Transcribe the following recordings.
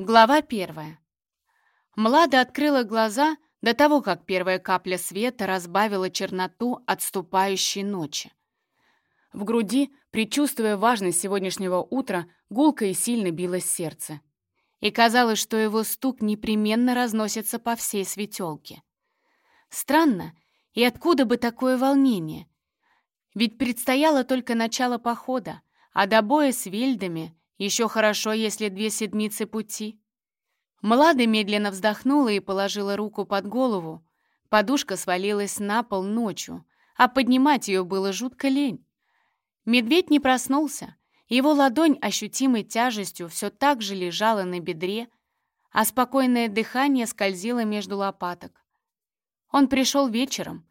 Глава первая. Млада открыла глаза до того, как первая капля света разбавила черноту отступающей ночи. В груди, предчувствуя важность сегодняшнего утра, гулко и сильно билось сердце. И казалось, что его стук непременно разносится по всей светелке. Странно, и откуда бы такое волнение? Ведь предстояло только начало похода, а до боя с вильдами еще хорошо, если две седмицы пути. Млада медленно вздохнула и положила руку под голову. Подушка свалилась на пол ночью, а поднимать ее было жутко лень. Медведь не проснулся. Его ладонь ощутимой тяжестью все так же лежала на бедре, а спокойное дыхание скользило между лопаток. Он пришел вечером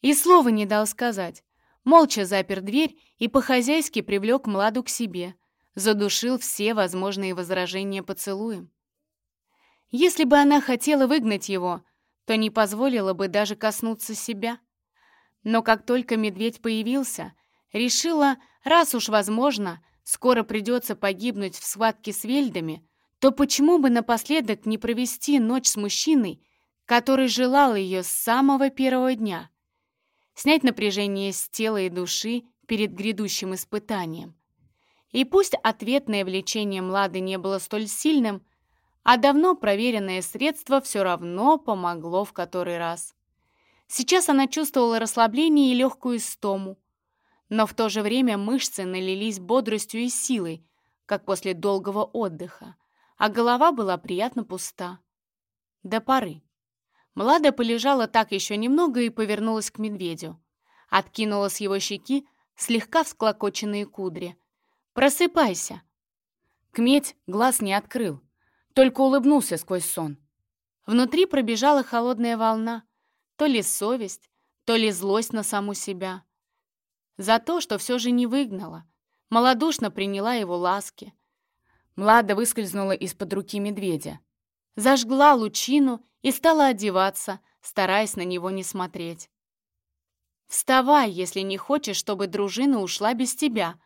и слова не дал сказать. Молча запер дверь и по-хозяйски привлек Младу к себе, задушил все возможные возражения поцелуем. Если бы она хотела выгнать его, то не позволила бы даже коснуться себя. Но как только медведь появился, решила, раз уж возможно, скоро придется погибнуть в схватке с вельдами, то почему бы напоследок не провести ночь с мужчиной, который желал ее с самого первого дня? Снять напряжение с тела и души перед грядущим испытанием. И пусть ответное влечение Млады не было столь сильным, а давно проверенное средство все равно помогло в который раз. Сейчас она чувствовала расслабление и легкую истому, но в то же время мышцы налились бодростью и силой, как после долгого отдыха, а голова была приятно пуста. До поры. Млада полежала так еще немного и повернулась к медведю. Откинула с его щеки слегка всклокоченные кудри, Просыпайся!» Кметь глаз не открыл, только улыбнулся сквозь сон. Внутри пробежала холодная волна, то ли совесть, то ли злость на саму себя. За то, что все же не выгнала, малодушно приняла его ласки. Млада выскользнула из-под руки медведя, зажгла лучину и стала одеваться, стараясь на него не смотреть. «Вставай, если не хочешь, чтобы дружина ушла без тебя»,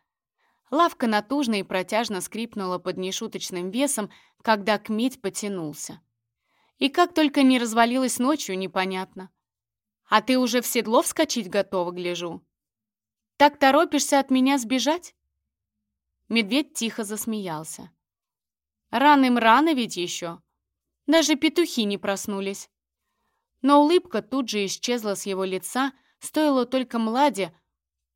Лавка натужно и протяжно скрипнула под нешуточным весом, когда кметь потянулся. И как только не развалилась ночью, непонятно. А ты уже в седло вскочить готова, гляжу. Так торопишься от меня сбежать? Медведь тихо засмеялся. Рано рано ведь еще. Даже петухи не проснулись. Но улыбка тут же исчезла с его лица, стоило только Младе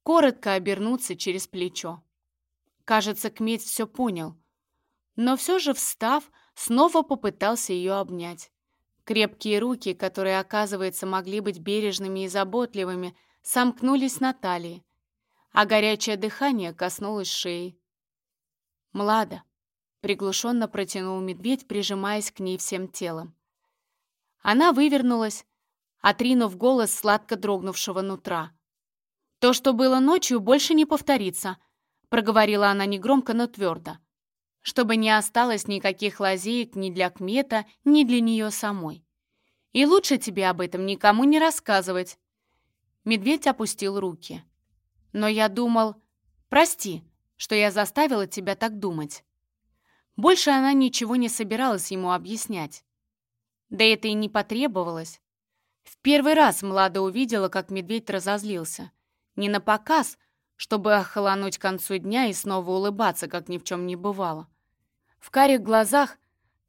коротко обернуться через плечо. Кажется, Кметь все понял. Но все же, встав, снова попытался ее обнять. Крепкие руки, которые, оказывается, могли быть бережными и заботливыми, сомкнулись на талии, а горячее дыхание коснулось шеи. «Млада», — приглушенно протянул медведь, прижимаясь к ней всем телом. Она вывернулась, отринув голос сладко дрогнувшего нутра. «То, что было ночью, больше не повторится», проговорила она негромко, но твердо, чтобы не осталось никаких лазеек ни для Кмета, ни для нее самой. И лучше тебе об этом никому не рассказывать. Медведь опустил руки. Но я думал, прости, что я заставила тебя так думать. Больше она ничего не собиралась ему объяснять. Да это и не потребовалось. В первый раз Млада увидела, как медведь разозлился. Не на показ, чтобы охолонуть к концу дня и снова улыбаться, как ни в чем не бывало. В карих глазах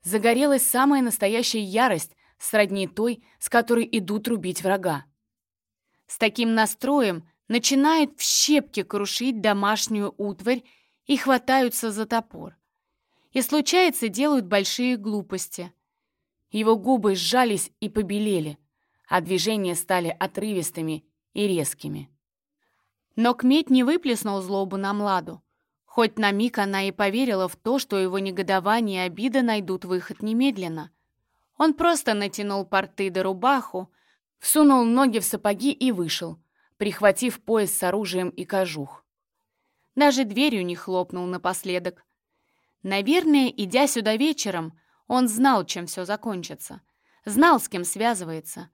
загорелась самая настоящая ярость, сродни той, с которой идут рубить врага. С таким настроем начинают в щепки крушить домашнюю утварь и хватаются за топор. И случается, делают большие глупости. Его губы сжались и побелели, а движения стали отрывистыми и резкими. Но Кметь не выплеснул злобу на Младу. Хоть на миг она и поверила в то, что его негодование и обида найдут выход немедленно. Он просто натянул порты до рубаху, всунул ноги в сапоги и вышел, прихватив пояс с оружием и кожух. Даже дверью не хлопнул напоследок. Наверное, идя сюда вечером, он знал, чем все закончится. Знал, с кем связывается.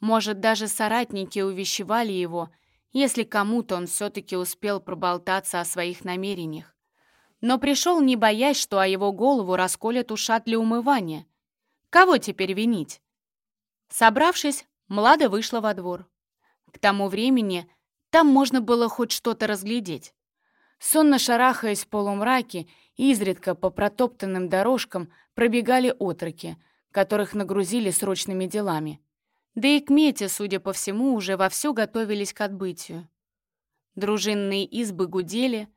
Может, даже соратники увещевали его — если кому-то он все-таки успел проболтаться о своих намерениях. но пришел, не боясь, что о его голову расколят ушат для умывания. Кого теперь винить? Собравшись, Млада вышла во двор. К тому времени там можно было хоть что-то разглядеть. Сонно шарахаясь в полумраке, изредка по протоптанным дорожкам пробегали отроки, которых нагрузили срочными делами. Да и к мете, судя по всему, уже вовсю готовились к отбытию. Дружинные избы гудели,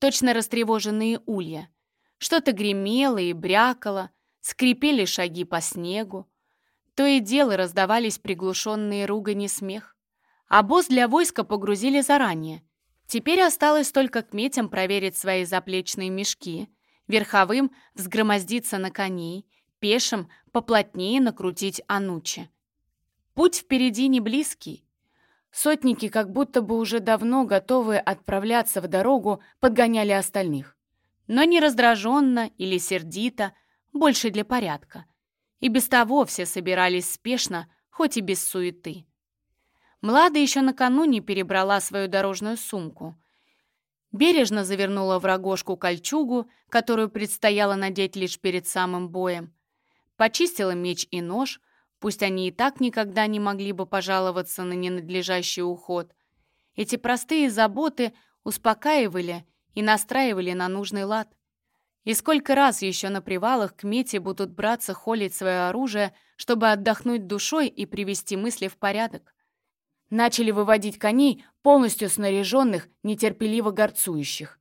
точно растревоженные улья. Что-то гремело и брякало, скрипели шаги по снегу. То и дело раздавались приглушенные ругани смех. Обоз для войска погрузили заранее. Теперь осталось только к метям проверить свои заплечные мешки, верховым взгромоздиться на коней, пешим поплотнее накрутить анучи. Путь впереди не близкий. Сотники, как будто бы уже давно готовые отправляться в дорогу, подгоняли остальных. Но не раздраженно или сердито, больше для порядка. И без того все собирались спешно, хоть и без суеты. Млада еще накануне перебрала свою дорожную сумку. Бережно завернула в рогожку кольчугу, которую предстояло надеть лишь перед самым боем. Почистила меч и нож — Пусть они и так никогда не могли бы пожаловаться на ненадлежащий уход. Эти простые заботы успокаивали и настраивали на нужный лад. И сколько раз еще на привалах к мете будут браться холить свое оружие, чтобы отдохнуть душой и привести мысли в порядок. Начали выводить коней, полностью снаряженных, нетерпеливо горцующих.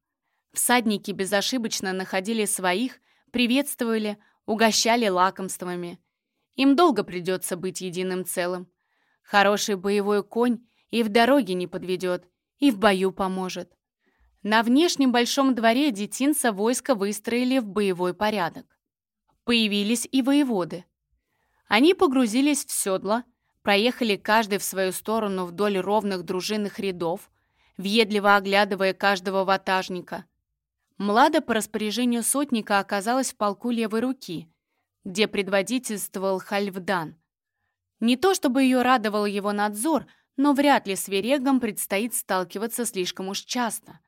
Всадники безошибочно находили своих, приветствовали, угощали лакомствами – им долго придется быть единым целым. Хороший боевой конь и в дороге не подведет, и в бою поможет. На внешнем большом дворе детинца войска выстроили в боевой порядок. Появились и воеводы. Они погрузились в седла, проехали каждый в свою сторону вдоль ровных дружинных рядов, въедливо оглядывая каждого ватажника. Млада по распоряжению сотника оказалась в полку левой руки, где предводительствовал Хальфдан. Не то чтобы ее радовал его надзор, но вряд ли с Верегом предстоит сталкиваться слишком уж часто.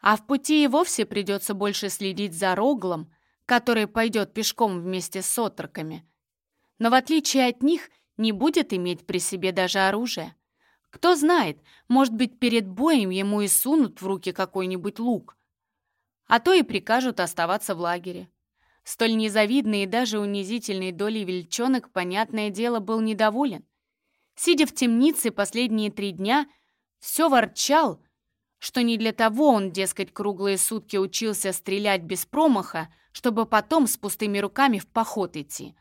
А в пути и вовсе придется больше следить за Роглом, который пойдет пешком вместе с отроками. Но в отличие от них не будет иметь при себе даже оружие. Кто знает, может быть, перед боем ему и сунут в руки какой-нибудь лук. А то и прикажут оставаться в лагере. Столь незавидной и даже унизительной долей вельчонок, понятное дело, был недоволен. Сидя в темнице последние три дня, все ворчал, что не для того он, дескать, круглые сутки учился стрелять без промаха, чтобы потом с пустыми руками в поход идти.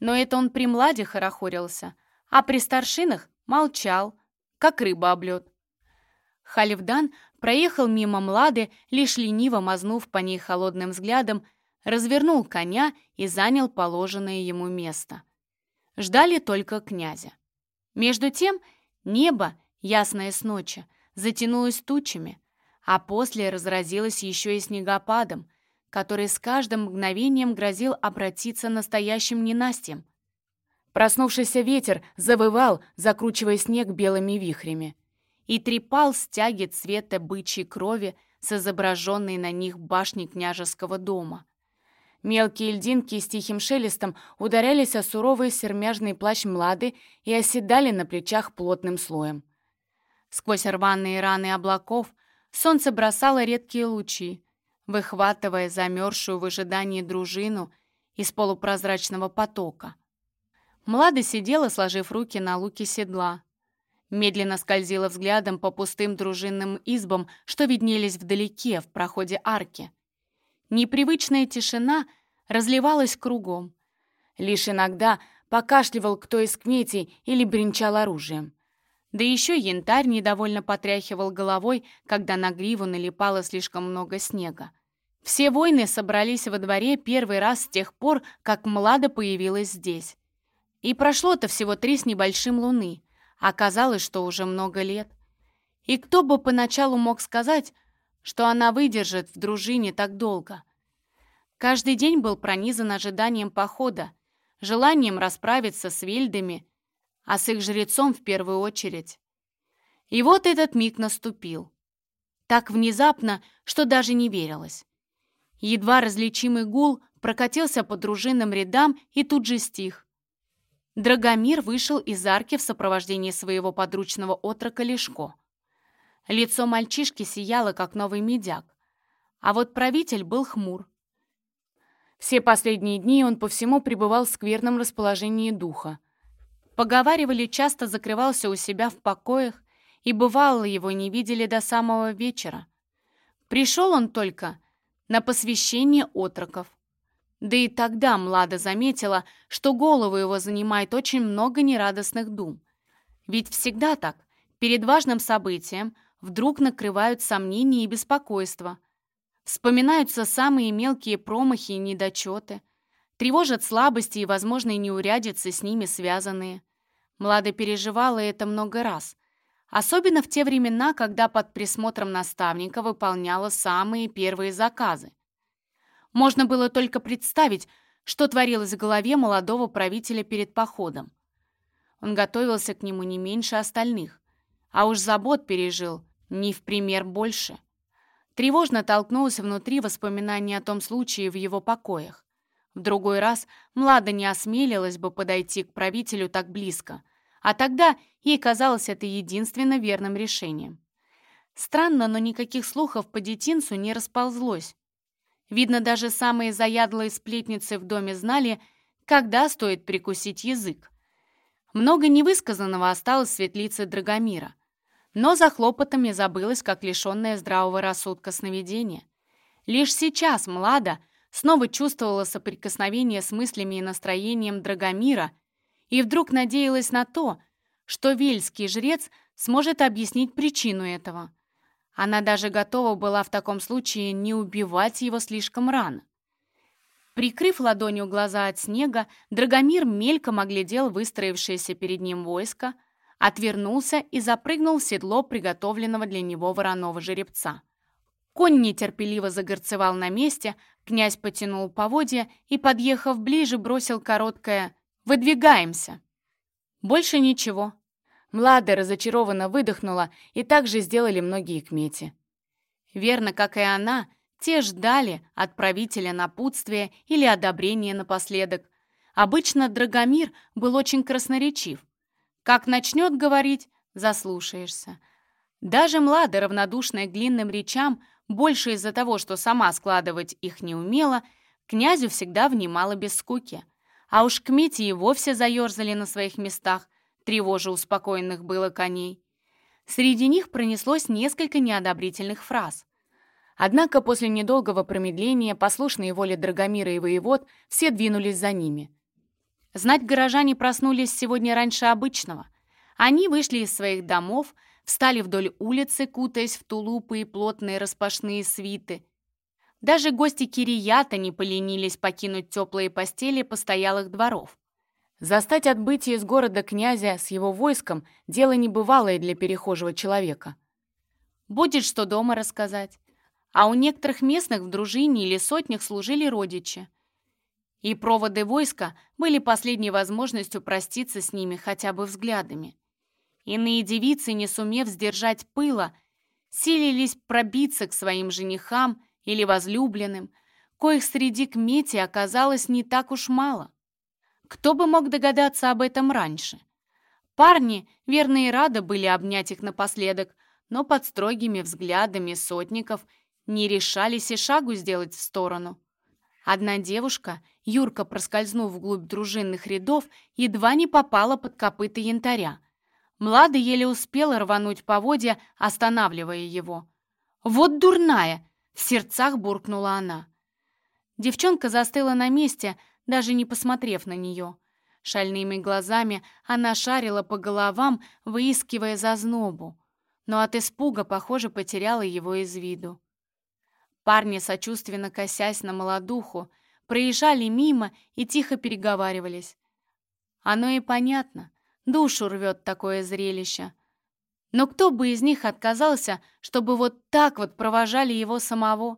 Но это он при младе хорохорился, а при старшинах молчал, как рыба об лед. Халифдан проехал мимо Млады, лишь лениво мазнув по ней холодным взглядом, развернул коня и занял положенное ему место. Ждали только князя. Между тем небо, ясное с ночи, затянулось тучами, а после разразилось еще и снегопадом, который с каждым мгновением грозил обратиться настоящим ненастьем. Проснувшийся ветер завывал, закручивая снег белыми вихрями, и трепал стяги цвета бычьей крови с изображенной на них башни княжеского дома. Мелкие льдинки с тихим шелестом ударялись о суровый сермяжный плащ Млады и оседали на плечах плотным слоем. Сквозь рваные раны облаков солнце бросало редкие лучи, выхватывая замерзшую в ожидании дружину из полупрозрачного потока. Млада сидела, сложив руки на луке седла. Медленно скользила взглядом по пустым дружинным избам, что виднелись вдалеке, в проходе арки. Непривычная тишина разливалась кругом. Лишь иногда покашливал кто из кметей или бренчал оружием. Да еще янтарь недовольно потряхивал головой, когда на гриву налипало слишком много снега. Все воины собрались во дворе первый раз с тех пор, как Млада появилась здесь. И прошло-то всего три с небольшим луны. Оказалось, что уже много лет. И кто бы поначалу мог сказать, что она выдержит в дружине так долго. Каждый день был пронизан ожиданием похода, желанием расправиться с вельдами, а с их жрецом в первую очередь. И вот этот миг наступил. Так внезапно, что даже не верилось. Едва различимый гул прокатился по дружинным рядам и тут же стих. Драгомир вышел из арки в сопровождении своего подручного отрока Лешко. Лицо мальчишки сияло, как новый медяк, а вот правитель был хмур. Все последние дни он по всему пребывал в скверном расположении духа. Поговаривали, часто закрывался у себя в покоях, и бывало его не видели до самого вечера. Пришел он только на посвящение отроков. Да и тогда Млада заметила, что голову его занимает очень много нерадостных дум. Ведь всегда так, перед важным событием вдруг накрывают сомнения и беспокойство. Вспоминаются самые мелкие промахи и недочеты. Тревожат слабости и возможные неурядицы с ними связанные. Млада переживала это много раз. Особенно в те времена, когда под присмотром наставника выполняла самые первые заказы. Можно было только представить, что творилось в голове молодого правителя перед походом. Он готовился к нему не меньше остальных, а уж забот пережил не в пример больше. Тревожно толкнулось внутри воспоминание о том случае в его покоях. В другой раз Млада не осмелилась бы подойти к правителю так близко, а тогда ей казалось это единственно верным решением. Странно, но никаких слухов по детинцу не расползлось. Видно, даже самые заядлые сплетницы в доме знали, когда стоит прикусить язык. Много невысказанного осталось в светлице Драгомира. Но за хлопотами забылось, как лишенное здравого рассудка сновидение. Лишь сейчас Млада снова чувствовала соприкосновение с мыслями и настроением Драгомира и вдруг надеялась на то, что вельский жрец сможет объяснить причину этого. Она даже готова была в таком случае не убивать его слишком рано. Прикрыв ладонью глаза от снега, Драгомир мельком оглядел выстроившееся перед ним войско, отвернулся и запрыгнул в седло приготовленного для него вороного жеребца. Конь нетерпеливо загорцевал на месте, князь потянул поводья и, подъехав ближе, бросил короткое «Выдвигаемся!». Больше ничего. Млада разочарованно выдохнула, и так же сделали многие кмети. Верно, как и она, те ждали от правителя напутствия или одобрения напоследок. Обычно Драгомир был очень красноречив. Как начнет говорить, заслушаешься. Даже Млада, равнодушная к длинным речам, больше из-за того, что сама складывать их не умела, князю всегда внимала без скуки. А уж кмети и вовсе заерзали на своих местах, тревожа успокоенных было коней. Среди них пронеслось несколько неодобрительных фраз. Однако после недолгого промедления, послушные воле Драгомира и воевод, все двинулись за ними. Знать горожане проснулись сегодня раньше обычного. Они вышли из своих домов, встали вдоль улицы, кутаясь в тулупы и плотные распашные свиты. Даже гости Кирията не поленились покинуть теплые постели постоялых дворов. Застать отбытие из города князя с его войском — дело небывалое для перехожего человека. Будет что дома рассказать. А у некоторых местных в дружине или сотнях служили родичи. И проводы войска были последней возможностью проститься с ними хотя бы взглядами. Иные девицы, не сумев сдержать пыла, силились пробиться к своим женихам или возлюбленным, коих среди кмети оказалось не так уж мало. Кто бы мог догадаться об этом раньше? Парни, верно и рады были обнять их напоследок, но под строгими взглядами сотников не решались и шагу сделать в сторону. Одна девушка, Юрка, проскользнув вглубь дружинных рядов, едва не попала под копыта янтаря. Млада еле успела рвануть поводья, останавливая его. «Вот дурная!» — в сердцах буркнула она. Девчонка застыла на месте, даже не посмотрев на нее. Шальными глазами она шарила по головам, выискивая зазнобу, но от испуга, похоже, потеряла его из виду. Парни, сочувственно косясь на молодуху, проезжали мимо и тихо переговаривались. Оно и понятно, душу рвет такое зрелище. Но кто бы из них отказался, чтобы вот так вот провожали его самого?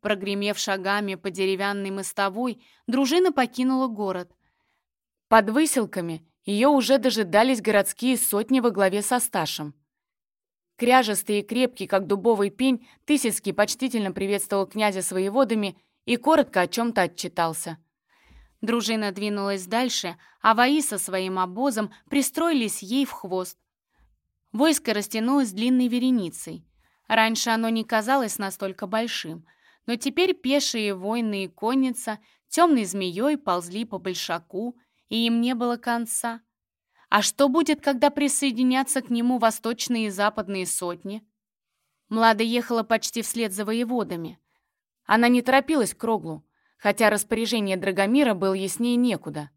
Прогремев шагами по деревянной мостовой, дружина покинула город. Под выселками ее уже дожидались городские сотни во главе со Сташем. Кряжестый и крепкий, как дубовый пень, Тысяцкий почтительно приветствовал князя своими водами и коротко о чем-то отчитался. Дружина двинулась дальше, а вои со своим обозом пристроились ей в хвост. Войско растянулось длинной вереницей. Раньше оно не казалось настолько большим, но теперь пешие воины и конница темной змеей ползли по большаку, и им не было конца. А что будет, когда присоединятся к нему восточные и западные сотни? Млада ехала почти вслед за воеводами. Она не торопилась к Кроглу, хотя распоряжение Драгомира было яснее некуда.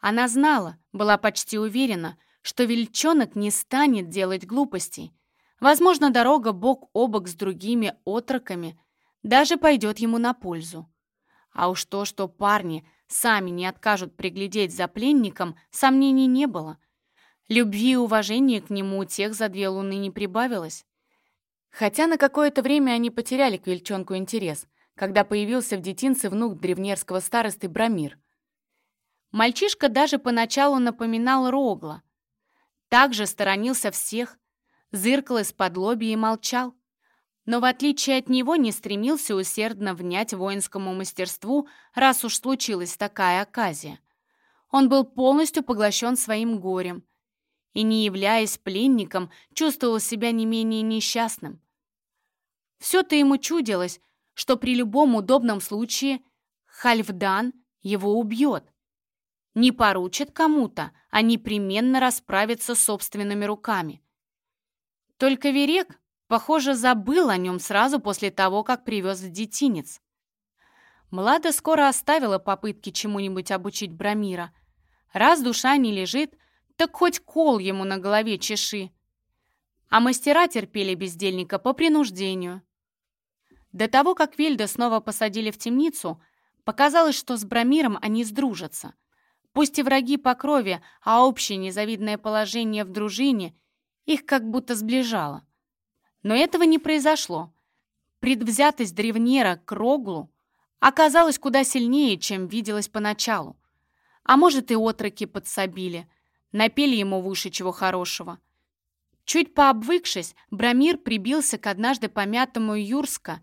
Она знала, была почти уверена, что Вельчонок не станет делать глупостей. Возможно, дорога бок о бок с другими отроками даже пойдет ему на пользу. А уж то, что парни сами не откажут приглядеть за пленником, сомнений не было. Любви и уважения к нему у тех за две луны не прибавилось. Хотя на какое-то время они потеряли к Вельчонку интерес, когда появился в детинце внук древнерского старосты Брамир. Мальчишка даже поначалу напоминал Рогла. Также сторонился всех, зыркал из-под лоби и молчал но в отличие от него не стремился усердно внять воинскому мастерству, раз уж случилась такая оказия. Он был полностью поглощен своим горем и, не являясь пленником, чувствовал себя не менее несчастным. Все-то ему чудилось, что при любом удобном случае Хальфдан его убьет. Не поручит кому-то, а непременно расправится собственными руками. Только Верек Похоже, забыл о нем сразу после того, как привез детинец. Млада скоро оставила попытки чему-нибудь обучить Брамира. Раз душа не лежит, так хоть кол ему на голове чеши. А мастера терпели бездельника по принуждению. До того, как Вельда снова посадили в темницу, показалось, что с Брамиром они сдружатся. Пусть и враги по крови, а общее незавидное положение в дружине их как будто сближало. Но этого не произошло. Предвзятость древнера к Роглу оказалась куда сильнее, чем виделось поначалу. А может, и отроки подсобили, напели ему в уши чего хорошего. Чуть пообвыкшись, Брамир прибился к однажды помятому Юрска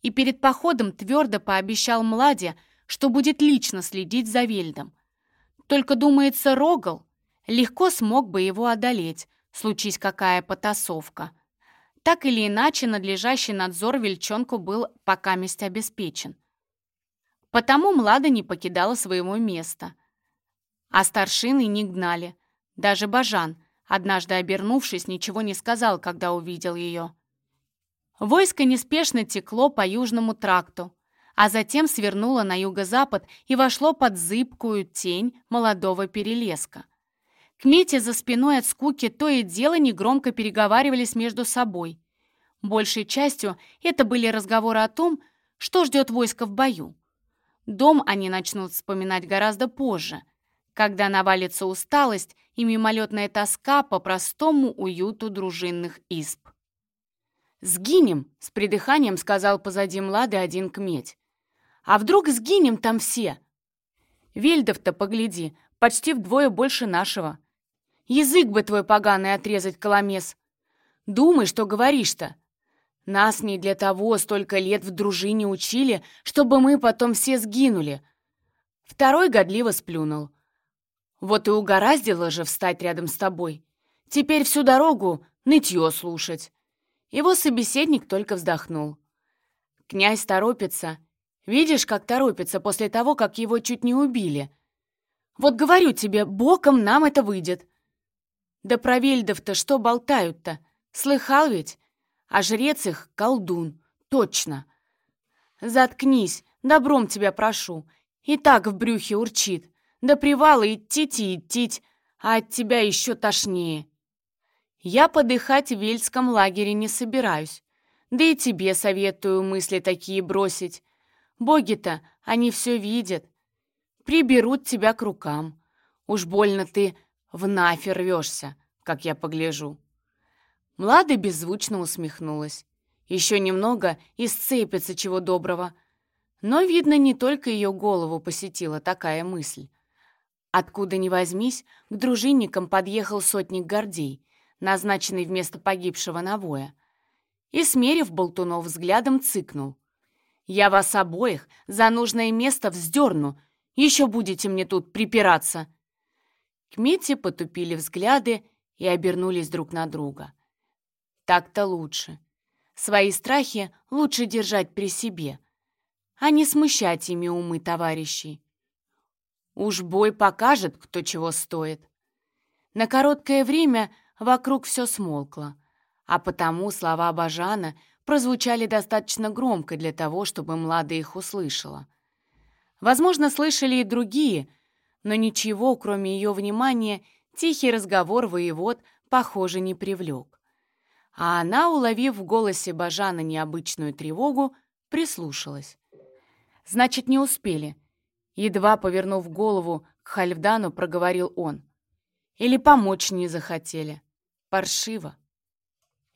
и перед походом твердо пообещал Младе, что будет лично следить за Вельдом. Только, думается, Рогал легко смог бы его одолеть, случись какая потасовка. Так или иначе, надлежащий надзор Вельчонку был пока месть обеспечен. Потому Млада не покидала своего места. А старшины не гнали. Даже Бажан, однажды обернувшись, ничего не сказал, когда увидел ее. Войско неспешно текло по южному тракту, а затем свернуло на юго-запад и вошло под зыбкую тень молодого перелеска. К Мете за спиной от скуки то и дело негромко переговаривались между собой. Большей частью это были разговоры о том, что ждет войско в бою. Дом они начнут вспоминать гораздо позже, когда навалится усталость и мимолетная тоска по простому уюту дружинных изб. «Сгинем!» — с придыханием сказал позади Млады один кметь. «А вдруг сгинем там все?» «Вельдов-то, погляди, почти вдвое больше нашего. Язык бы твой поганый отрезать, Коломес. Думай, что говоришь-то. Нас не для того столько лет в дружине учили, чтобы мы потом все сгинули. Второй годливо сплюнул. Вот и угораздило же встать рядом с тобой. Теперь всю дорогу нытье слушать. Его собеседник только вздохнул. Князь торопится. Видишь, как торопится после того, как его чуть не убили. Вот говорю тебе, боком нам это выйдет. Да про Вельдов-то что болтают-то? Слыхал ведь? А жрец их — колдун. Точно. Заткнись, добром тебя прошу. И так в брюхе урчит. До привала идти-ти идти, а от тебя еще тошнее. Я подыхать в вельском лагере не собираюсь. Да и тебе советую мысли такие бросить. Боги-то, они все видят. Приберут тебя к рукам. Уж больно ты в нафи рвешься, как я погляжу». Млада беззвучно усмехнулась. Еще немного и сцепится чего доброго. Но, видно, не только ее голову посетила такая мысль. Откуда ни возьмись, к дружинникам подъехал сотник Гордей. назначенный вместо погибшего навоя, и, смерив болтунов взглядом, цыкнул. «Я вас обоих за нужное место вздерну, еще будете мне тут припираться!» К Мите потупили взгляды и обернулись друг на друга. Так-то лучше. Свои страхи лучше держать при себе, а не смущать ими умы товарищей. Уж бой покажет, кто чего стоит. На короткое время вокруг все смолкло, а потому слова Бажана прозвучали достаточно громко для того, чтобы Млада их услышала. Возможно, слышали и другие, но ничего, кроме ее внимания, тихий разговор воевод, похоже, не привлек. А она, уловив в голосе Бажана необычную тревогу, прислушалась. «Значит, не успели», — едва повернув голову к Хальфдану, проговорил он. «Или помочь не захотели. Паршиво».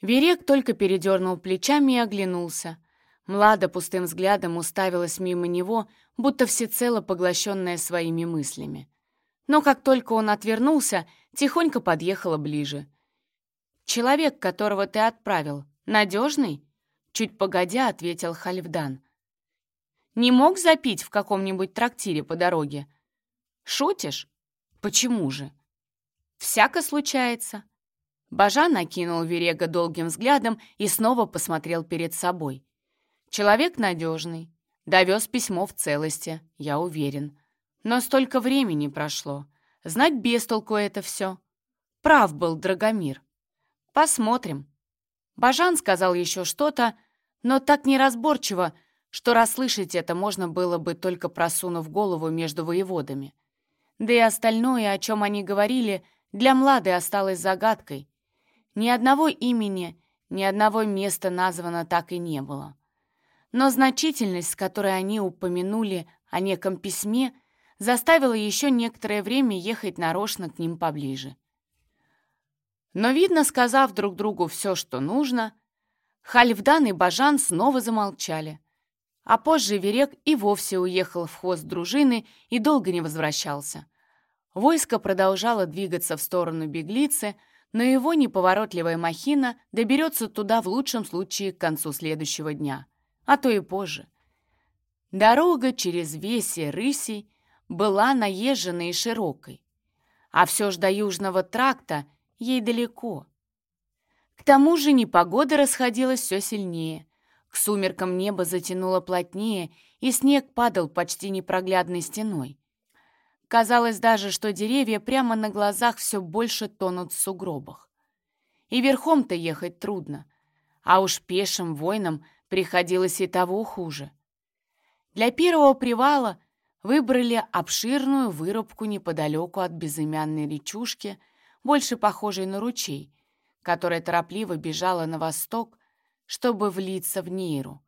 Верек только передернул плечами и оглянулся. Млада пустым взглядом уставилась мимо него, будто всецело поглощенная своими мыслями. Но как только он отвернулся, тихонько подъехала ближе. «Человек, которого ты отправил, надежный?» Чуть погодя, ответил Хальфдан. «Не мог запить в каком-нибудь трактире по дороге?» «Шутишь? Почему же?» «Всяко случается». Бажа накинул Верега долгим взглядом и снова посмотрел перед собой. Человек надежный. Довез письмо в целости, я уверен. Но столько времени прошло. Знать без толку это все. Прав был Драгомир. Посмотрим. Бажан сказал еще что-то, но так неразборчиво, что расслышать это можно было бы только просунув голову между воеводами. Да и остальное, о чем они говорили, для Млады осталось загадкой. Ни одного имени, ни одного места названо так и не было но значительность, с которой они упомянули о неком письме, заставила еще некоторое время ехать нарочно к ним поближе. Но, видно, сказав друг другу все, что нужно, Хальфдан и Бажан снова замолчали, а позже Верек и вовсе уехал в хвост дружины и долго не возвращался. Войско продолжало двигаться в сторону беглицы, но его неповоротливая махина доберется туда в лучшем случае к концу следующего дня — а то и позже. Дорога через Веси Рыси была наезженной и широкой, а все ж до Южного тракта ей далеко. К тому же непогода расходилась все сильнее. К сумеркам небо затянуло плотнее, и снег падал почти непроглядной стеной. Казалось даже, что деревья прямо на глазах все больше тонут в сугробах. И верхом-то ехать трудно, а уж пешим воинам — приходилось и того хуже. Для первого привала выбрали обширную вырубку неподалеку от безымянной речушки, больше похожей на ручей, которая торопливо бежала на восток, чтобы влиться в Нейру.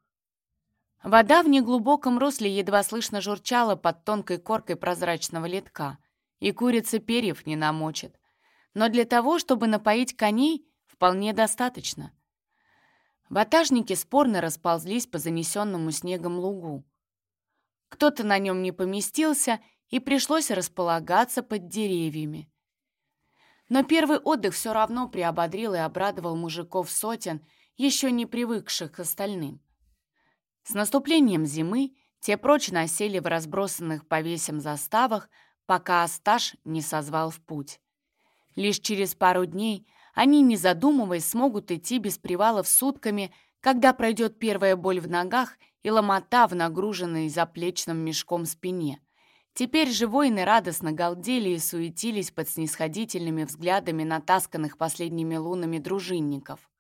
Вода в неглубоком русле едва слышно журчала под тонкой коркой прозрачного литка, и курица перьев не намочит. Но для того, чтобы напоить коней, вполне достаточно — Ватажники спорно расползлись по занесенному снегом лугу. Кто-то на нем не поместился, и пришлось располагаться под деревьями. Но первый отдых все равно приободрил и обрадовал мужиков сотен, еще не привыкших к остальным. С наступлением зимы те прочно осели в разбросанных по весям заставах, пока Асташ не созвал в путь. Лишь через пару дней они, не задумываясь, смогут идти без привалов сутками, когда пройдет первая боль в ногах и ломота в нагруженной заплечным мешком спине. Теперь же воины радостно галдели и суетились под снисходительными взглядами натасканных последними лунами дружинников.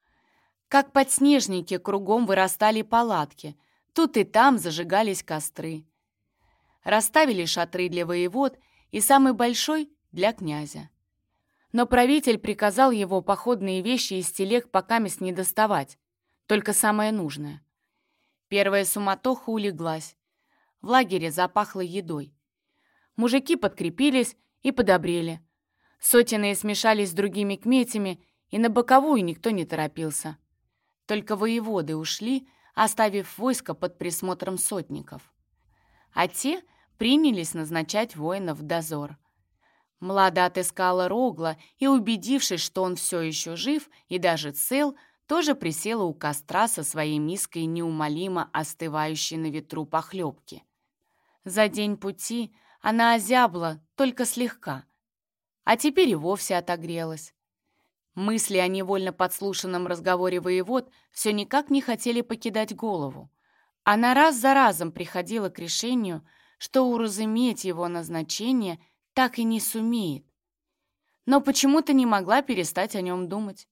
Как подснежники кругом вырастали палатки, тут и там зажигались костры. Расставили шатры для воевод и самый большой — для князя но правитель приказал его походные вещи из телег покамест не доставать, только самое нужное. Первая суматоха улеглась. В лагере запахло едой. Мужики подкрепились и подобрели. Сотенные смешались с другими кметями, и на боковую никто не торопился. Только воеводы ушли, оставив войско под присмотром сотников. А те принялись назначать воинов в дозор — Млада отыскала Рогла и, убедившись, что он все еще жив и даже цел, тоже присела у костра со своей миской неумолимо остывающей на ветру похлебки. За день пути она озябла только слегка, а теперь и вовсе отогрелась. Мысли о невольно подслушанном разговоре воевод все никак не хотели покидать голову. Она раз за разом приходила к решению, что уразуметь его назначение так и не сумеет. Но почему-то не могла перестать о нем думать.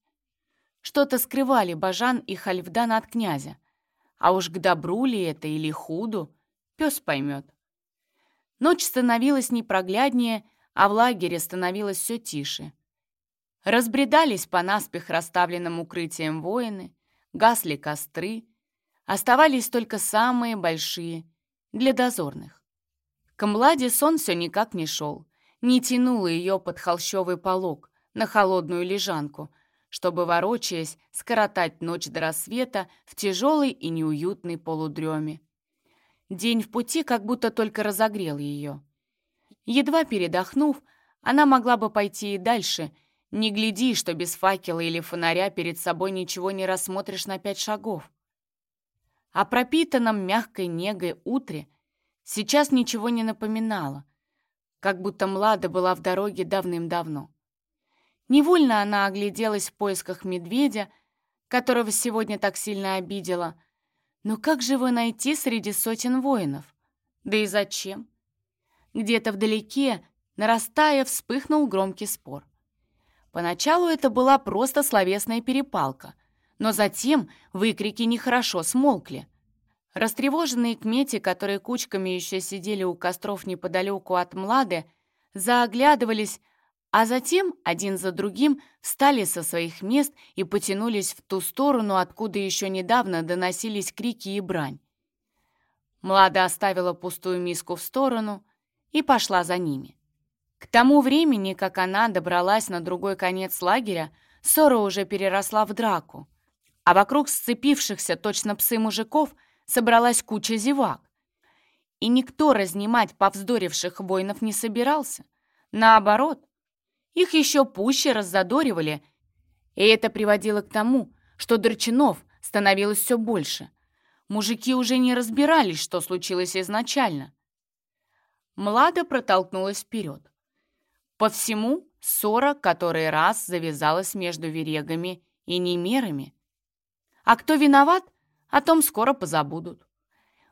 Что-то скрывали Бажан и Хальфдан от князя. А уж к добру ли это или худу, пес поймет. Ночь становилась непрогляднее, а в лагере становилось все тише. Разбредались по наспех расставленным укрытиям воины, гасли костры, оставались только самые большие для дозорных. К Младе сон все никак не шел, не тянуло ее под холщовый полог на холодную лежанку, чтобы, ворочаясь, скоротать ночь до рассвета в тяжелой и неуютной полудреме. День в пути как будто только разогрел ее. Едва передохнув, она могла бы пойти и дальше. Не гляди, что без факела или фонаря перед собой ничего не рассмотришь на пять шагов. О пропитанном мягкой негой утре сейчас ничего не напоминало, как будто Млада была в дороге давным-давно. Невольно она огляделась в поисках медведя, которого сегодня так сильно обидела. Но как же его найти среди сотен воинов? Да и зачем? Где-то вдалеке, нарастая, вспыхнул громкий спор. Поначалу это была просто словесная перепалка, но затем выкрики нехорошо смолкли. Растревоженные кмети, которые кучками еще сидели у костров неподалеку от Млады, заоглядывались а затем один за другим встали со своих мест и потянулись в ту сторону, откуда еще недавно доносились крики и брань. Млада оставила пустую миску в сторону и пошла за ними. К тому времени, как она добралась на другой конец лагеря, ссора уже переросла в драку, а вокруг сцепившихся точно псы мужиков собралась куча зевак. И никто разнимать повздоривших воинов не собирался. Наоборот, их еще пуще раззадоривали, и это приводило к тому, что Дорчинов становилось все больше. Мужики уже не разбирались, что случилось изначально. Млада протолкнулась вперед. По всему ссора который раз завязалась между верегами и немерами. А кто виноват, о том скоро позабудут.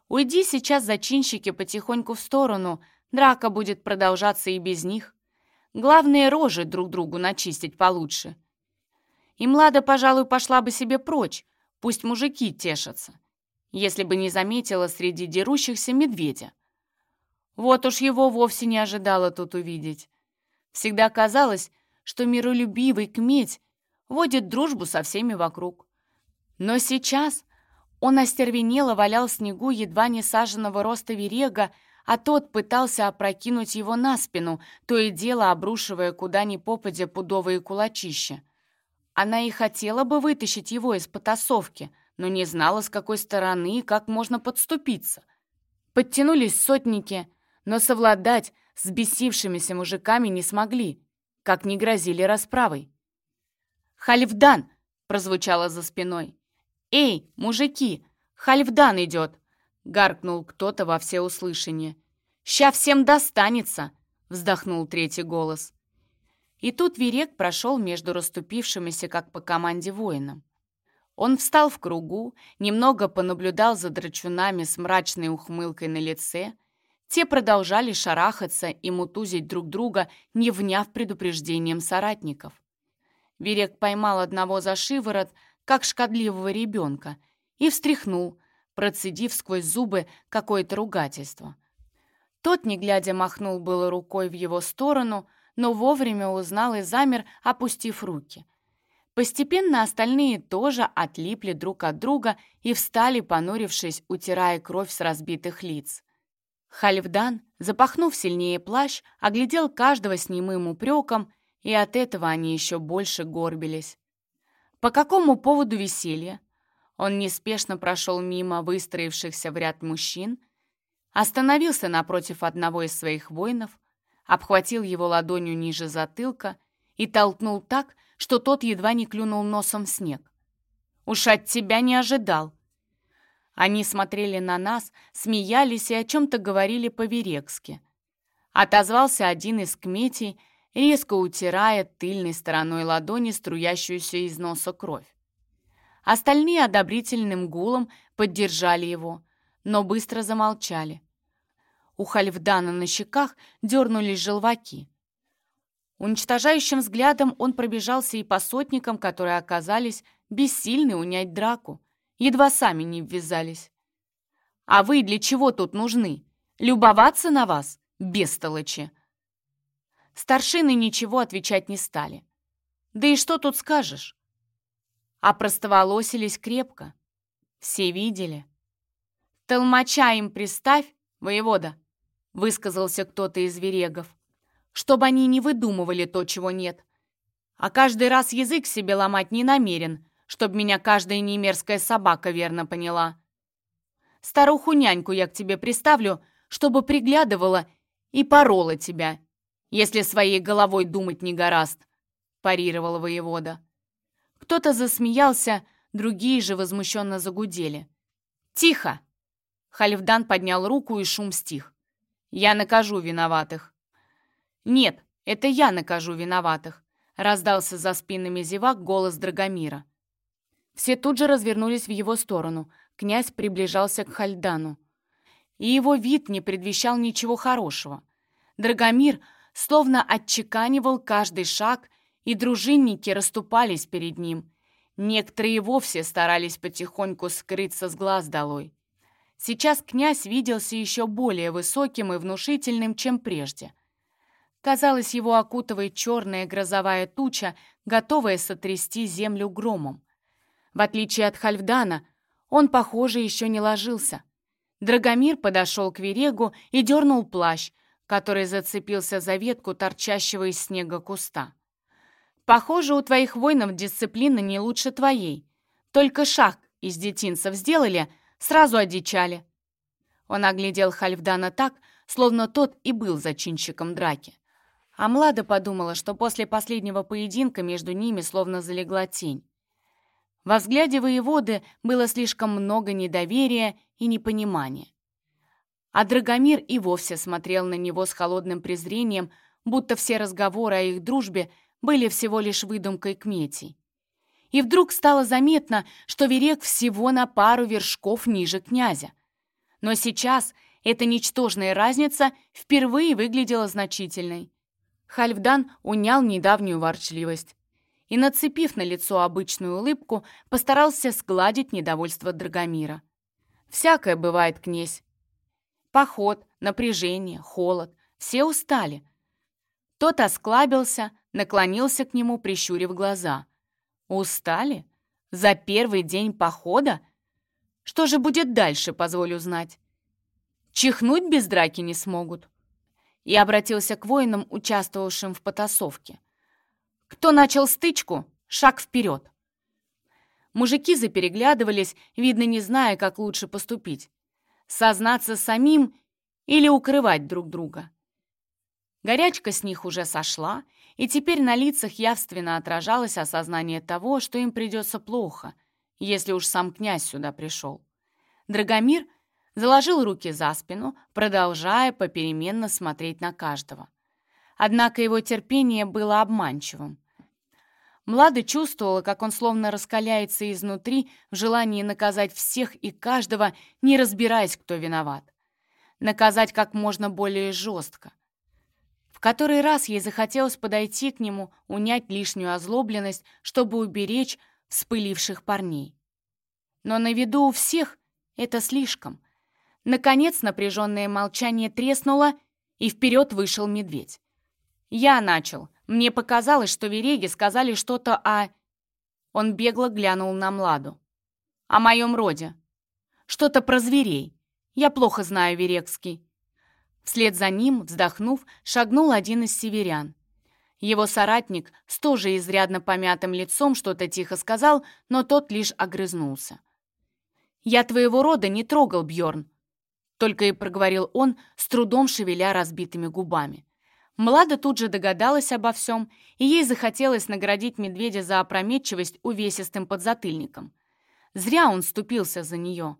Уйди сейчас зачинщики потихоньку в сторону, драка будет продолжаться и без них. Главное, рожи друг другу начистить получше. И Млада, пожалуй, пошла бы себе прочь, пусть мужики тешатся, если бы не заметила среди дерущихся медведя. Вот уж его вовсе не ожидала тут увидеть. Всегда казалось, что миролюбивый кметь водит дружбу со всеми вокруг. Но сейчас он остервенело валял в снегу едва не саженного роста верега, а тот пытался опрокинуть его на спину, то и дело обрушивая куда ни попадя пудовые кулачища. Она и хотела бы вытащить его из потасовки, но не знала, с какой стороны и как можно подступиться. Подтянулись сотники, но совладать с бесившимися мужиками не смогли, как не грозили расправой. «Хальфдан!» — прозвучало за спиной. «Эй, мужики, Хальфдан идет!» гаркнул кто-то во всеуслышание. «Ща всем достанется!» — вздохнул третий голос. И тут Верек прошел между расступившимися, как по команде, воинам. Он встал в кругу, немного понаблюдал за драчунами с мрачной ухмылкой на лице. Те продолжали шарахаться и мутузить друг друга, не вняв предупреждением соратников. Верек поймал одного за шиворот, как шкодливого ребенка, и встряхнул, процедив сквозь зубы какое-то ругательство. Тот, не глядя, махнул было рукой в его сторону, но вовремя узнал и замер, опустив руки. Постепенно остальные тоже отлипли друг от друга и встали, понурившись, утирая кровь с разбитых лиц. Хальфдан, запахнув сильнее плащ, оглядел каждого с немым упреком, и от этого они еще больше горбились. По какому поводу веселья? Он неспешно прошел мимо выстроившихся в ряд мужчин, остановился напротив одного из своих воинов, обхватил его ладонью ниже затылка и толкнул так, что тот едва не клюнул носом в снег. «Уж от тебя не ожидал!» Они смотрели на нас, смеялись и о чем-то говорили по-верекски. Отозвался один из кметей, резко утирая тыльной стороной ладони струящуюся из носа кровь. Остальные одобрительным гулом поддержали его, но быстро замолчали. У Хальфдана на щеках дернулись желваки. Уничтожающим взглядом он пробежался и по сотникам, которые оказались бессильны унять драку, едва сами не ввязались. «А вы для чего тут нужны? Любоваться на вас, бестолочи?» Старшины ничего отвечать не стали. Да и что тут скажешь? А простоволосились крепко. Все видели. «Толмача им приставь, воевода!» высказался кто-то из верегов. «Чтобы они не выдумывали то, чего нет. А каждый раз язык себе ломать не намерен, чтобы меня каждая немерзкая собака верно поняла. Старуху-няньку я к тебе приставлю, чтобы приглядывала и порола тебя, если своей головой думать не гораст», парировал воевода. Кто-то засмеялся, другие же возмущенно загудели. «Тихо!» Хальфдан поднял руку, и шум стих. Я накажу виноватых». «Нет, это я накажу виноватых», — раздался за спинами зевак голос Драгомира. Все тут же развернулись в его сторону. Князь приближался к Хальдану. И его вид не предвещал ничего хорошего. Драгомир словно отчеканивал каждый шаг, и дружинники расступались перед ним. Некоторые вовсе старались потихоньку скрыться с глаз долой. Сейчас князь виделся еще более высоким и внушительным, чем прежде. Казалось, его окутывает черная грозовая туча, готовая сотрясти землю громом. В отличие от Хальфдана, он, похоже, еще не ложился. Драгомир подошел к Верегу и дернул плащ, который зацепился за ветку торчащего из снега куста. «Похоже, у твоих воинов дисциплина не лучше твоей. Только шаг из детинцев сделали, сразу одичали. Он оглядел Хальфдана так, словно тот и был зачинщиком драки. А Млада подумала, что после последнего поединка между ними словно залегла тень. Во взгляде воеводы было слишком много недоверия и непонимания. А Драгомир и вовсе смотрел на него с холодным презрением, будто все разговоры о их дружбе были всего лишь выдумкой кметей. И вдруг стало заметно, что Верек всего на пару вершков ниже князя. Но сейчас эта ничтожная разница впервые выглядела значительной. Хальфдан унял недавнюю ворчливость и, нацепив на лицо обычную улыбку, постарался сгладить недовольство Драгомира. «Всякое бывает, князь. Поход, напряжение, холод. Все устали». Тот осклабился, наклонился к нему, прищурив глаза – Устали? За первый день похода? Что же будет дальше, позволю знать? Чихнуть без драки не смогут. И обратился к воинам, участвовавшим в потасовке. Кто начал стычку, шаг вперед. Мужики запереглядывались, видно, не зная, как лучше поступить. Сознаться самим или укрывать друг друга. Горячка с них уже сошла, и теперь на лицах явственно отражалось осознание того, что им придется плохо, если уж сам князь сюда пришел. Драгомир заложил руки за спину, продолжая попеременно смотреть на каждого. Однако его терпение было обманчивым. Млада чувствовала, как он словно раскаляется изнутри в желании наказать всех и каждого, не разбираясь, кто виноват. Наказать как можно более жестко. В который раз ей захотелось подойти к нему, унять лишнюю озлобленность, чтобы уберечь вспыливших парней. Но на виду у всех это слишком. Наконец напряженное молчание треснуло, и вперед вышел медведь. Я начал. Мне показалось, что вереги сказали что-то о... Он бегло глянул на Младу. О моем роде. Что-то про зверей. Я плохо знаю верегский. Вслед за ним, вздохнув, шагнул один из северян. Его соратник с тоже изрядно помятым лицом что-то тихо сказал, но тот лишь огрызнулся. «Я твоего рода не трогал, Бьорн, только и проговорил он, с трудом шевеля разбитыми губами. Млада тут же догадалась обо всем, и ей захотелось наградить медведя за опрометчивость увесистым подзатыльником. Зря он ступился за нее.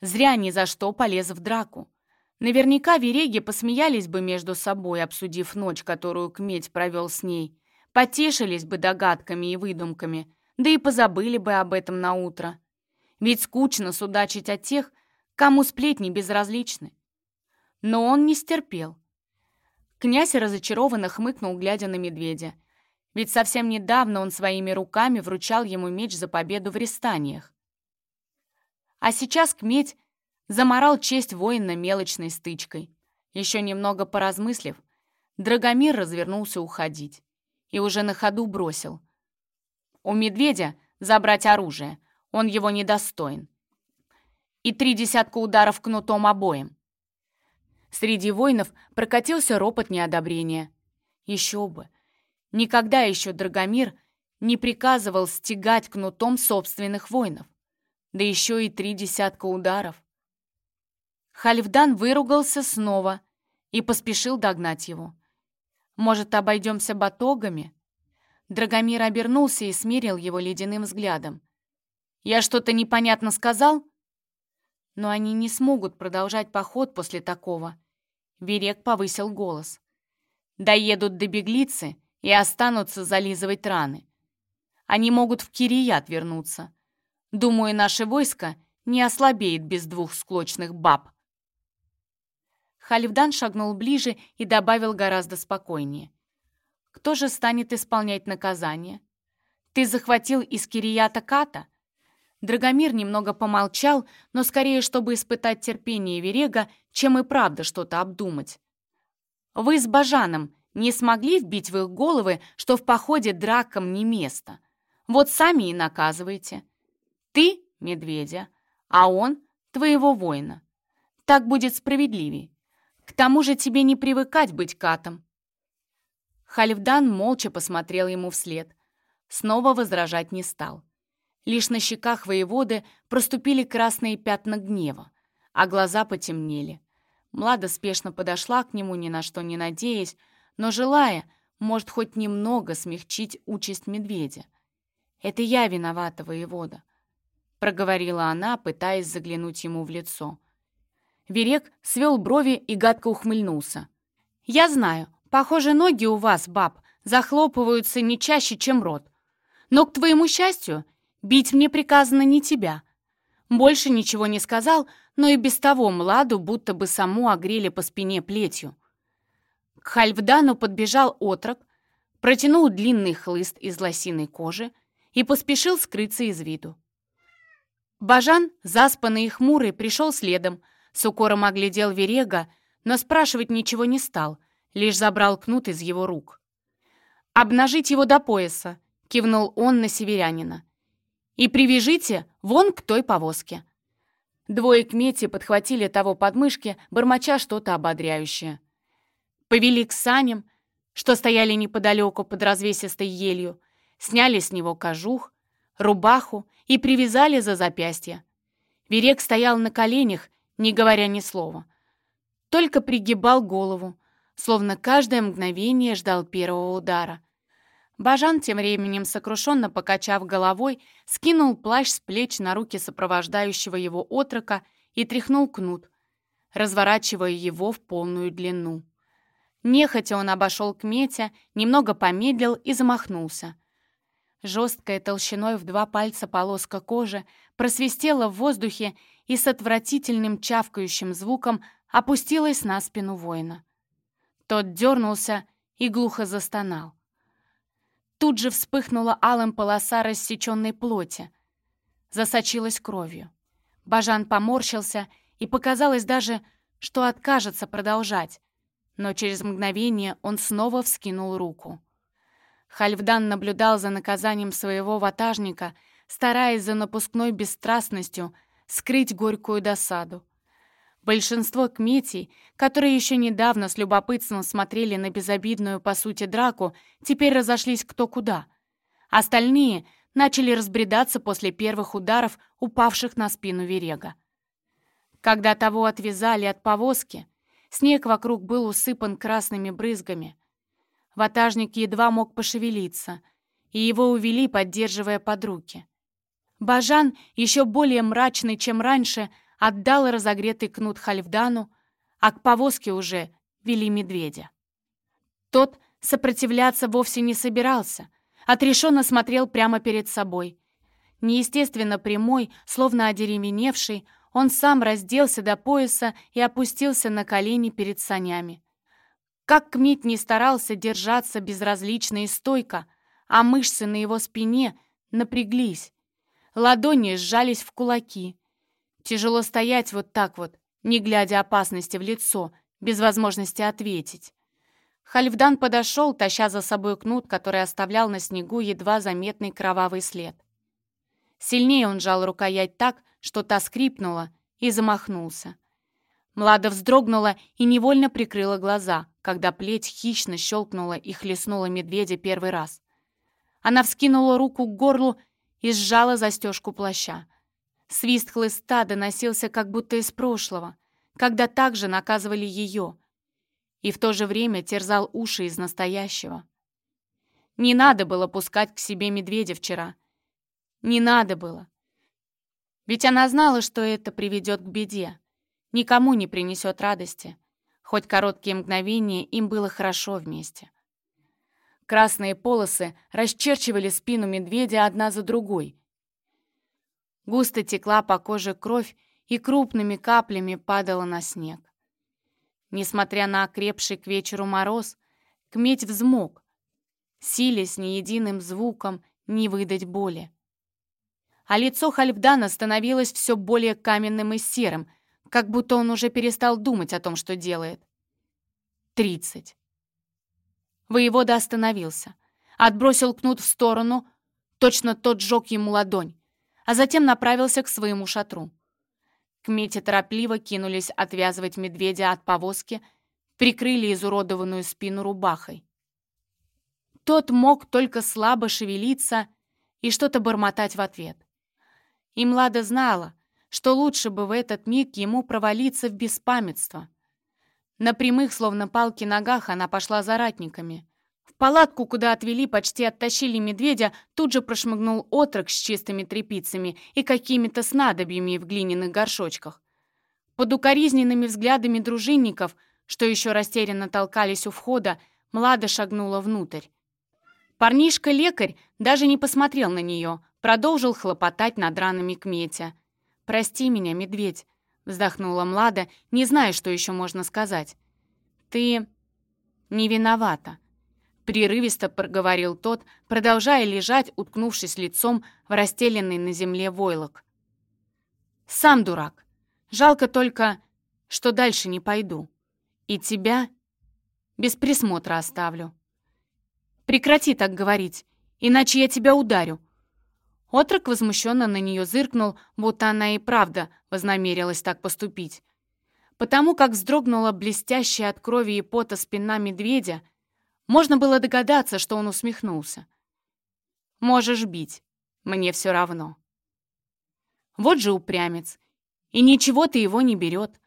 Зря ни за что полез в драку. Наверняка вереги посмеялись бы между собой, обсудив ночь, которую Кметь провел с ней. Потешились бы догадками и выдумками, да и позабыли бы об этом на утро. Ведь скучно судачить о тех, кому сплетни безразличны. Но он не стерпел. Князь разочарованно хмыкнул, глядя на медведя. Ведь совсем недавно он своими руками вручал ему меч за победу в рестаниях. А сейчас Кметь заморал честь воина мелочной стычкой. Еще немного поразмыслив, Драгомир развернулся уходить и уже на ходу бросил. «У медведя забрать оружие, он его недостоин. И три десятка ударов кнутом обоим. Среди воинов прокатился ропот неодобрения. Еще бы! Никогда еще Драгомир не приказывал стегать кнутом собственных воинов. Да еще и три десятка ударов. Хальфдан выругался снова и поспешил догнать его. «Может, обойдемся батогами?» Драгомир обернулся и смирил его ледяным взглядом. «Я что-то непонятно сказал?» Но они не смогут продолжать поход после такого. Берег повысил голос. Доедут до беглицы и останутся зализывать раны. Они могут в Кирият вернуться. Думаю, наше войско не ослабеет без двух склочных баб. Хальфдан шагнул ближе и добавил гораздо спокойнее. «Кто же станет исполнять наказание? Ты захватил из Кирията Ката?» Драгомир немного помолчал, но скорее, чтобы испытать терпение Верега, чем и правда что-то обдумать. «Вы с Бажаном не смогли вбить в их головы, что в походе дракам не место. Вот сами и наказываете. Ты — медведя, а он — твоего воина. Так будет справедливее. К тому же тебе не привыкать быть катом». Хальфдан молча посмотрел ему вслед. Снова возражать не стал. Лишь на щеках воеводы проступили красные пятна гнева, а глаза потемнели. Млада спешно подошла к нему, ни на что не надеясь, но желая, может, хоть немного смягчить участь медведя. «Это я виновата, воевода», — проговорила она, пытаясь заглянуть ему в лицо. Верек свел брови и гадко ухмыльнулся. «Я знаю, похоже, ноги у вас, баб, захлопываются не чаще, чем рот. Но, к твоему счастью, Бить мне приказано не тебя». Больше ничего не сказал, но и без того Младу будто бы саму огрели по спине плетью. К Хальфдану подбежал отрок, протянул длинный хлыст из лосиной кожи и поспешил скрыться из виду. Бажан, заспанный и хмурый, пришел следом, с укором оглядел Верега, но спрашивать ничего не стал, лишь забрал кнут из его рук. «Обнажить его до пояса», — кивнул он на северянина и привяжите вон к той повозке». Двое кмети подхватили того подмышки, бормоча что-то ободряющее. Повели к саням, что стояли неподалеку под развесистой елью, сняли с него кожух, рубаху и привязали за запястье. Верек стоял на коленях, не говоря ни слова. Только пригибал голову, словно каждое мгновение ждал первого удара — Бажан, тем временем сокрушенно покачав головой, скинул плащ с плеч на руки сопровождающего его отрока и тряхнул кнут, разворачивая его в полную длину. Нехотя он обошел к Мете, немного помедлил и замахнулся. Жесткая толщиной в два пальца полоска кожи просвистела в воздухе и с отвратительным чавкающим звуком опустилась на спину воина. Тот дернулся и глухо застонал. Тут же вспыхнула алым полоса рассеченной плоти. Засочилась кровью. Бажан поморщился, и показалось даже, что откажется продолжать. Но через мгновение он снова вскинул руку. Хальфдан наблюдал за наказанием своего ватажника, стараясь за напускной бесстрастностью скрыть горькую досаду. Большинство кметей, которые еще недавно с любопытством смотрели на безобидную, по сути, драку, теперь разошлись кто куда. Остальные начали разбредаться после первых ударов, упавших на спину Верега. Когда того отвязали от повозки, снег вокруг был усыпан красными брызгами. Ватажник едва мог пошевелиться, и его увели, поддерживая под руки. Бажан, еще более мрачный, чем раньше, отдал разогретый кнут Хальфдану, а к повозке уже вели медведя. Тот сопротивляться вовсе не собирался, отрешенно смотрел прямо перед собой. Неестественно прямой, словно одеревеневший, он сам разделся до пояса и опустился на колени перед санями. Как Кмит не старался держаться безразлично и стойко, а мышцы на его спине напряглись. Ладони сжались в кулаки. Тяжело стоять вот так вот, не глядя опасности в лицо, без возможности ответить. Хальфдан подошел, таща за собой кнут, который оставлял на снегу едва заметный кровавый след. Сильнее он жал рукоять так, что та скрипнула, и замахнулся. Млада вздрогнула и невольно прикрыла глаза, когда плеть хищно щелкнула и хлестнула медведя первый раз. Она вскинула руку к горлу и сжала застежку плаща. Свист хлыста доносился как будто из прошлого, когда также наказывали ее, и в то же время терзал уши из настоящего. Не надо было пускать к себе медведя вчера. Не надо было. Ведь она знала, что это приведет к беде. Никому не принесет радости. Хоть короткие мгновения им было хорошо вместе. Красные полосы расчерчивали спину медведя одна за другой. Густо текла по коже кровь и крупными каплями падала на снег. Несмотря на окрепший к вечеру мороз, Кметь взмок, силясь ни единым звуком не выдать боли а лицо Хальфдана становилось все более каменным и серым, как будто он уже перестал думать о том, что делает. Тридцать. Воевода остановился, отбросил кнут в сторону, точно тот сжег ему ладонь, а затем направился к своему шатру. К Мете торопливо кинулись отвязывать медведя от повозки, прикрыли изуродованную спину рубахой. Тот мог только слабо шевелиться и что-то бормотать в ответ. И Млада знала, что лучше бы в этот миг ему провалиться в беспамятство. На прямых, словно палки, ногах она пошла за ратниками. Палатку, куда отвели, почти оттащили медведя, тут же прошмыгнул отрок с чистыми тряпицами и какими-то снадобьями в глиняных горшочках. Под укоризненными взглядами дружинников, что еще растерянно толкались у входа, Млада шагнула внутрь. Парнишка-лекарь даже не посмотрел на нее, продолжил хлопотать над ранами Кметя. «Прости меня, медведь», — вздохнула Млада, не зная, что еще можно сказать. «Ты не виновата», — прерывисто проговорил тот, продолжая лежать, уткнувшись лицом в расстеленный на земле войлок. «Сам дурак. Жалко только, что дальше не пойду. И тебя без присмотра оставлю. Прекрати так говорить, иначе я тебя ударю», Отрок возмущенно на нее зыркнул, будто она и правда вознамерилась так поступить. Потому как вздрогнула блестящая от крови и пота спина медведя, можно было догадаться, что он усмехнулся. «Можешь бить, мне все равно». Вот же упрямец. И ничего ты его не берет.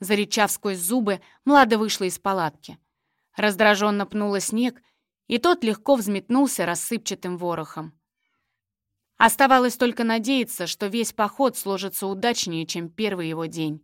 Зарычав сквозь зубы, Млада вышла из палатки. Раздраженно пнула снег, и тот легко взметнулся рассыпчатым ворохом. Оставалось только надеяться, что весь поход сложится удачнее, чем первый его день.